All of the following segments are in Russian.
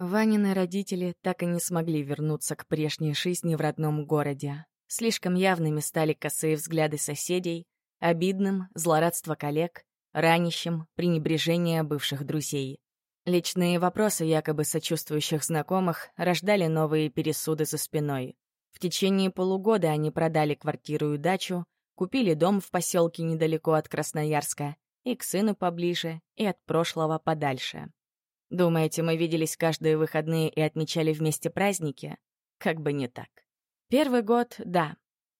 Ванины родители так и не смогли вернуться к прежней жизни в родном городе. Слишком явными стали косые взгляды соседей, обидным — злорадство коллег, ранящим — пренебрежение бывших друзей. Личные вопросы якобы сочувствующих знакомых рождали новые пересуды за спиной. В течение полугода они продали квартиру и дачу, купили дом в поселке недалеко от Красноярска, и к сыну поближе, и от прошлого подальше. Думаете, мы виделись каждые выходные и отмечали вместе праздники? Как бы не так. Первый год — да.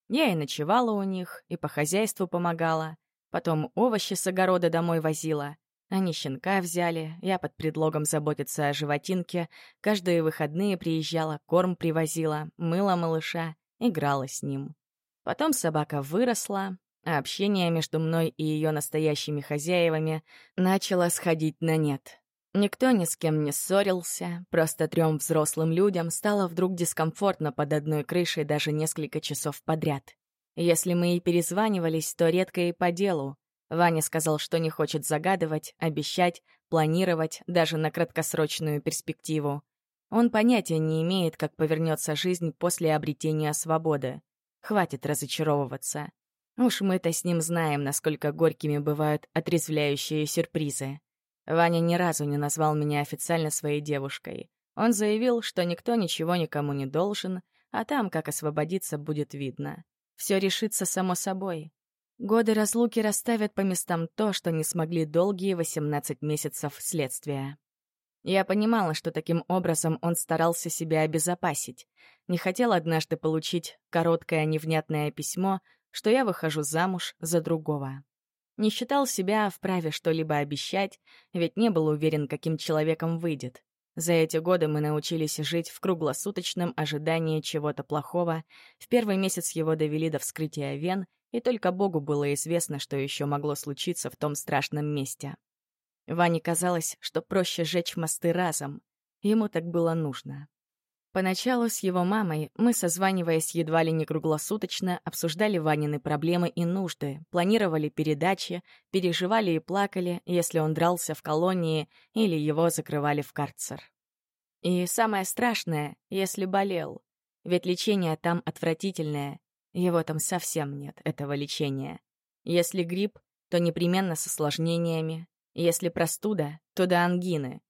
Я и ночевала у них, и по хозяйству помогала. Потом овощи с огорода домой возила. Они щенка взяли, я под предлогом заботиться о животинке каждые выходные приезжала, корм привозила, мыла малыша, играла с ним. Потом собака выросла, а общение между мной и ее настоящими хозяевами начало сходить на нет. Никто ни с кем не ссорился, просто трем взрослым людям стало вдруг дискомфортно под одной крышей даже несколько часов подряд. Если мы и перезванивались, то редко и по делу. Ваня сказал, что не хочет загадывать, обещать, планировать даже на краткосрочную перспективу. Он понятия не имеет, как повернется жизнь после обретения свободы. Хватит разочаровываться. Уж мы-то с ним знаем, насколько горькими бывают отрезвляющие сюрпризы. Ваня ни разу не назвал меня официально своей девушкой. Он заявил, что никто ничего никому не должен, а там, как освободиться, будет видно. Все решится само собой. Годы разлуки расставят по местам то, что не смогли долгие 18 месяцев следствия. Я понимала, что таким образом он старался себя обезопасить. Не хотел однажды получить короткое невнятное письмо, что я выхожу замуж за другого. Не считал себя вправе что-либо обещать, ведь не был уверен, каким человеком выйдет. За эти годы мы научились жить в круглосуточном ожидании чего-то плохого. В первый месяц его довели до вскрытия вен, и только Богу было известно, что еще могло случиться в том страшном месте. Ване казалось, что проще жечь мосты разом. Ему так было нужно. Поначалу с его мамой мы, созваниваясь едва ли не круглосуточно, обсуждали Ванины проблемы и нужды, планировали передачи, переживали и плакали, если он дрался в колонии или его закрывали в карцер. И самое страшное, если болел. Ведь лечение там отвратительное. Его там совсем нет, этого лечения. Если грипп, то непременно с осложнениями. Если простуда, то до ангины.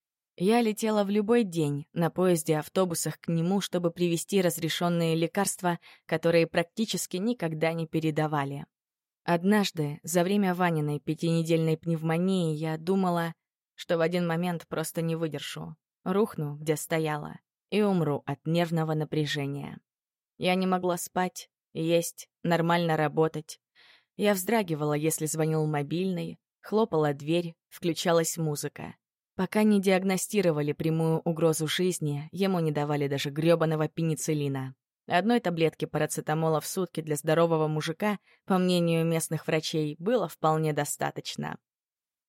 Я летела в любой день на поезде автобусах к нему, чтобы привезти разрешенные лекарства, которые практически никогда не передавали. Однажды, за время Ваниной пятинедельной пневмонии, я думала, что в один момент просто не выдержу, рухну, где стояла, и умру от нервного напряжения. Я не могла спать, есть, нормально работать. Я вздрагивала, если звонил мобильный, хлопала дверь, включалась музыка. Пока не диагностировали прямую угрозу жизни, ему не давали даже грёбаного пенициллина. Одной таблетки парацетамола в сутки для здорового мужика, по мнению местных врачей, было вполне достаточно.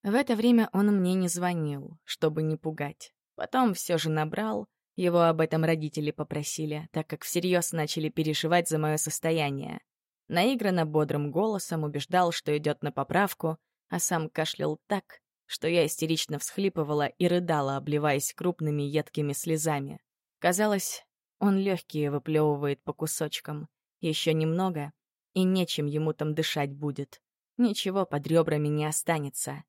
В это время он мне не звонил, чтобы не пугать. Потом все же набрал, его об этом родители попросили, так как всерьез начали переживать за мое состояние. Наигранно бодрым голосом убеждал, что идет на поправку, а сам кашлял так, что я истерично всхлипывала и рыдала, обливаясь крупными едкими слезами. Казалось, он легкие выплевывает по кусочкам. Еще немного, и нечем ему там дышать будет. Ничего под ребрами не останется.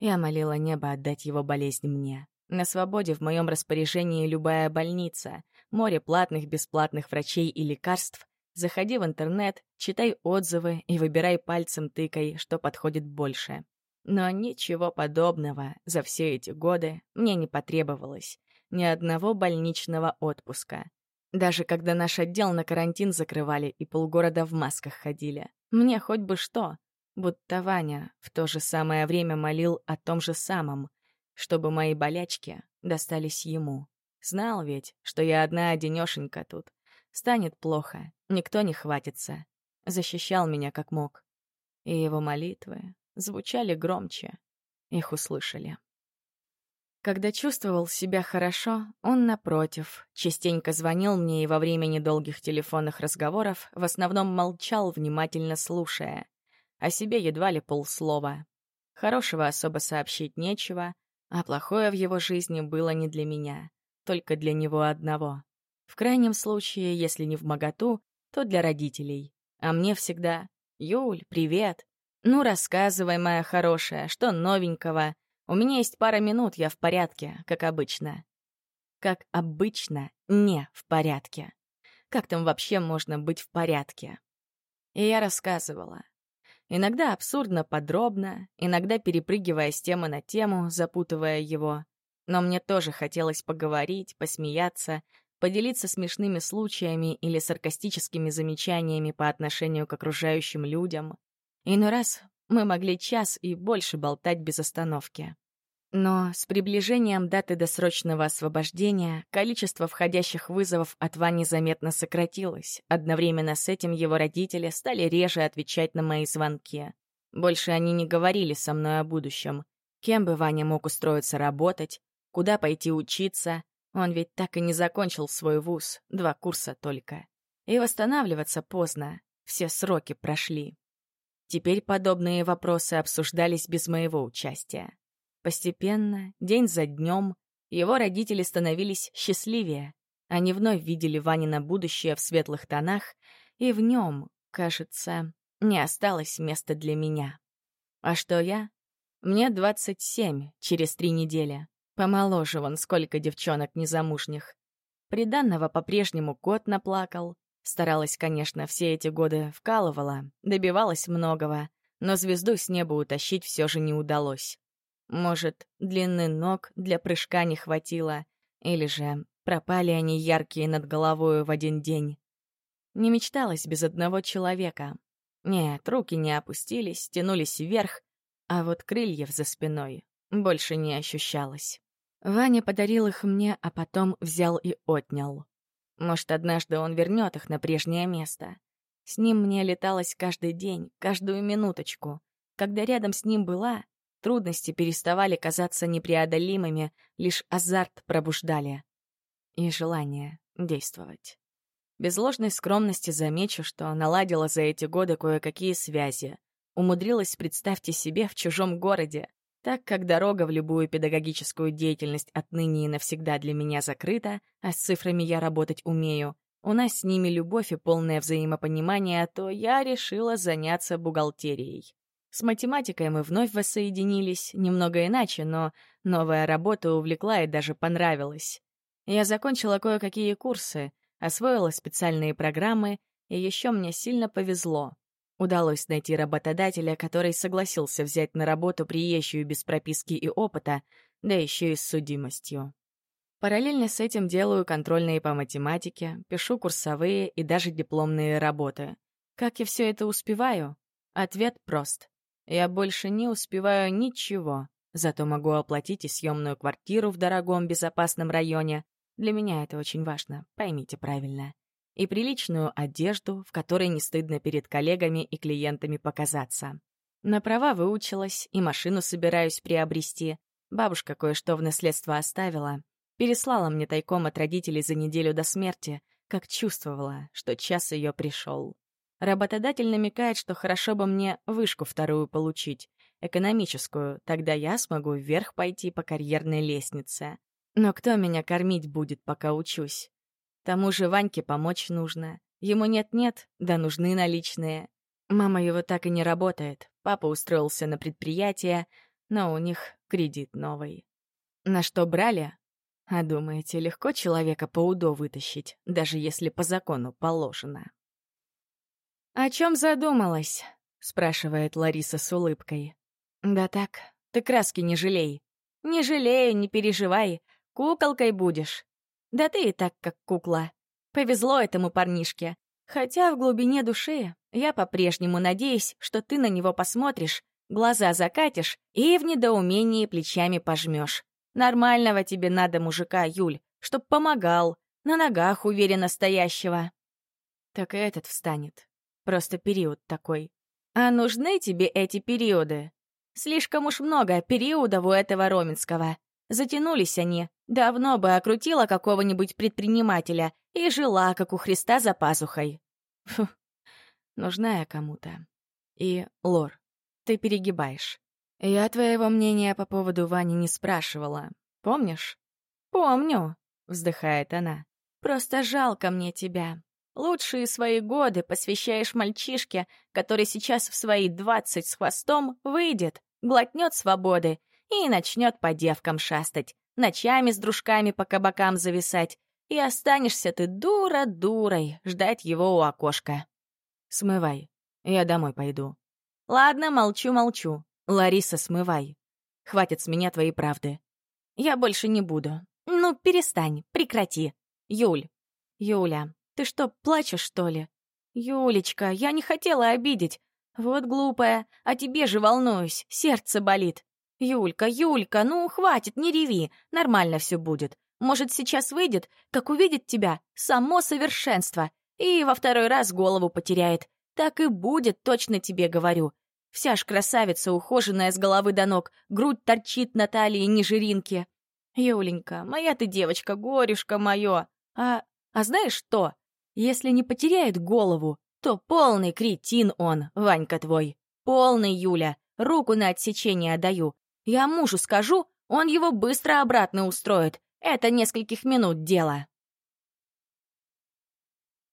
Я молила небо отдать его болезнь мне. На свободе в моем распоряжении любая больница, море платных, бесплатных врачей и лекарств. Заходи в интернет, читай отзывы и выбирай пальцем тыкой, что подходит больше. Но ничего подобного за все эти годы мне не потребовалось. Ни одного больничного отпуска. Даже когда наш отдел на карантин закрывали и полгорода в масках ходили. Мне хоть бы что. Будто Ваня в то же самое время молил о том же самом, чтобы мои болячки достались ему. Знал ведь, что я одна одинёшенька тут. Станет плохо, никто не хватится. Защищал меня как мог. И его молитвы, звучали громче. Их услышали. Когда чувствовал себя хорошо, он, напротив, частенько звонил мне и во время недолгих телефонных разговоров в основном молчал, внимательно слушая. О себе едва ли полслова. Хорошего особо сообщить нечего, а плохое в его жизни было не для меня. только для него одного. В крайнем случае, если не в моготу, то для родителей. А мне всегда «Юль, привет!» «Ну, рассказывай, моя хорошая, что новенького? У меня есть пара минут, я в порядке, как обычно». Как обычно, не в порядке. Как там вообще можно быть в порядке? И я рассказывала. Иногда абсурдно подробно, иногда перепрыгивая с темы на тему, запутывая его. Но мне тоже хотелось поговорить, посмеяться, поделиться смешными случаями или саркастическими замечаниями по отношению к окружающим людям. Иной раз мы могли час и больше болтать без остановки. Но с приближением даты досрочного освобождения количество входящих вызовов от Вани заметно сократилось. Одновременно с этим его родители стали реже отвечать на мои звонки. Больше они не говорили со мной о будущем. Кем бы Ваня мог устроиться работать, куда пойти учиться. Он ведь так и не закончил свой вуз, два курса только. И восстанавливаться поздно, все сроки прошли. Теперь подобные вопросы обсуждались без моего участия. Постепенно, день за днем, его родители становились счастливее. Они вновь видели Ванина будущее в светлых тонах, и в нем, кажется, не осталось места для меня. А что я? Мне 27 через три недели. Помоложе вон сколько девчонок незамужних. Приданного по-прежнему кот наплакал. Старалась, конечно, все эти годы вкалывала, добивалась многого, но звезду с неба утащить все же не удалось. Может, длины ног для прыжка не хватило, или же пропали они яркие над головою в один день. Не мечталось без одного человека. Нет, руки не опустились, тянулись вверх, а вот крыльев за спиной больше не ощущалось. Ваня подарил их мне, а потом взял и отнял. Может, однажды он вернет их на прежнее место. С ним мне леталось каждый день, каждую минуточку. Когда рядом с ним была, Трудности переставали казаться непреодолимыми, лишь азарт пробуждали. И желание действовать. Без ложной скромности замечу, что наладила за эти годы кое-какие связи. Умудрилась, представьте себе, в чужом городе. Так как дорога в любую педагогическую деятельность отныне и навсегда для меня закрыта, а с цифрами я работать умею, у нас с ними любовь и полное взаимопонимание, то я решила заняться бухгалтерией. С математикой мы вновь воссоединились, немного иначе, но новая работа увлекла и даже понравилась. Я закончила кое-какие курсы, освоила специальные программы, и еще мне сильно повезло. Удалось найти работодателя, который согласился взять на работу приезжую без прописки и опыта, да еще и с судимостью. Параллельно с этим делаю контрольные по математике, пишу курсовые и даже дипломные работы. Как я все это успеваю? Ответ прост. Я больше не успеваю ничего, зато могу оплатить и съемную квартиру в дорогом безопасном районе. Для меня это очень важно, поймите правильно. И приличную одежду, в которой не стыдно перед коллегами и клиентами показаться. На права выучилась и машину собираюсь приобрести. Бабушка кое-что в наследство оставила. Переслала мне тайком от родителей за неделю до смерти, как чувствовала, что час ее пришел. Работодатель намекает, что хорошо бы мне вышку вторую получить, экономическую, тогда я смогу вверх пойти по карьерной лестнице. Но кто меня кормить будет, пока учусь? Тому же Ваньке помочь нужно. Ему нет-нет, да нужны наличные. Мама его так и не работает. Папа устроился на предприятие, но у них кредит новый. На что брали? А думаете, легко человека по УДО вытащить, даже если по закону положено? «О чем задумалась?» — спрашивает Лариса с улыбкой. «Да так, ты краски не жалей». «Не жалею, не переживай. Куколкой будешь». «Да ты и так как кукла. Повезло этому парнишке. Хотя в глубине души я по-прежнему надеюсь, что ты на него посмотришь, глаза закатишь и в недоумении плечами пожмешь. Нормального тебе надо мужика, Юль, чтоб помогал, на ногах уверенно стоящего». Так и этот встанет. Просто период такой. А нужны тебе эти периоды? Слишком уж много периодов у этого Роменского. Затянулись они. Давно бы окрутила какого-нибудь предпринимателя и жила, как у Христа, за пазухой. Фу, нужна я кому-то. И, Лор, ты перегибаешь. Я твоего мнения по поводу Вани не спрашивала. Помнишь? Помню. вздыхает она. «Просто жалко мне тебя. Лучшие свои годы посвящаешь мальчишке, который сейчас в свои двадцать с хвостом выйдет, глотнет свободы и начнет по девкам шастать, ночами с дружками по кабакам зависать, и останешься ты дура-дурой ждать его у окошка. Смывай, я домой пойду. Ладно, молчу-молчу. Лариса, смывай. Хватит с меня твоей правды. Я больше не буду. Ну, перестань, прекрати. Юль. Юля, ты что, плачешь, что ли? Юлечка, я не хотела обидеть. Вот глупая, а тебе же волнуюсь, сердце болит. Юлька, Юлька, ну хватит, не реви, нормально все будет. Может, сейчас выйдет, как увидит тебя, само совершенство, и во второй раз голову потеряет. Так и будет, точно тебе говорю. Вся ж красавица, ухоженная с головы до ног, грудь торчит на талии ниже ринки. Юленька, моя ты девочка, горюшка мое. А, а знаешь что? Если не потеряет голову, то полный кретин он, Ванька твой. Полный, Юля. Руку на отсечение отдаю. Я мужу скажу, он его быстро обратно устроит. Это нескольких минут дело.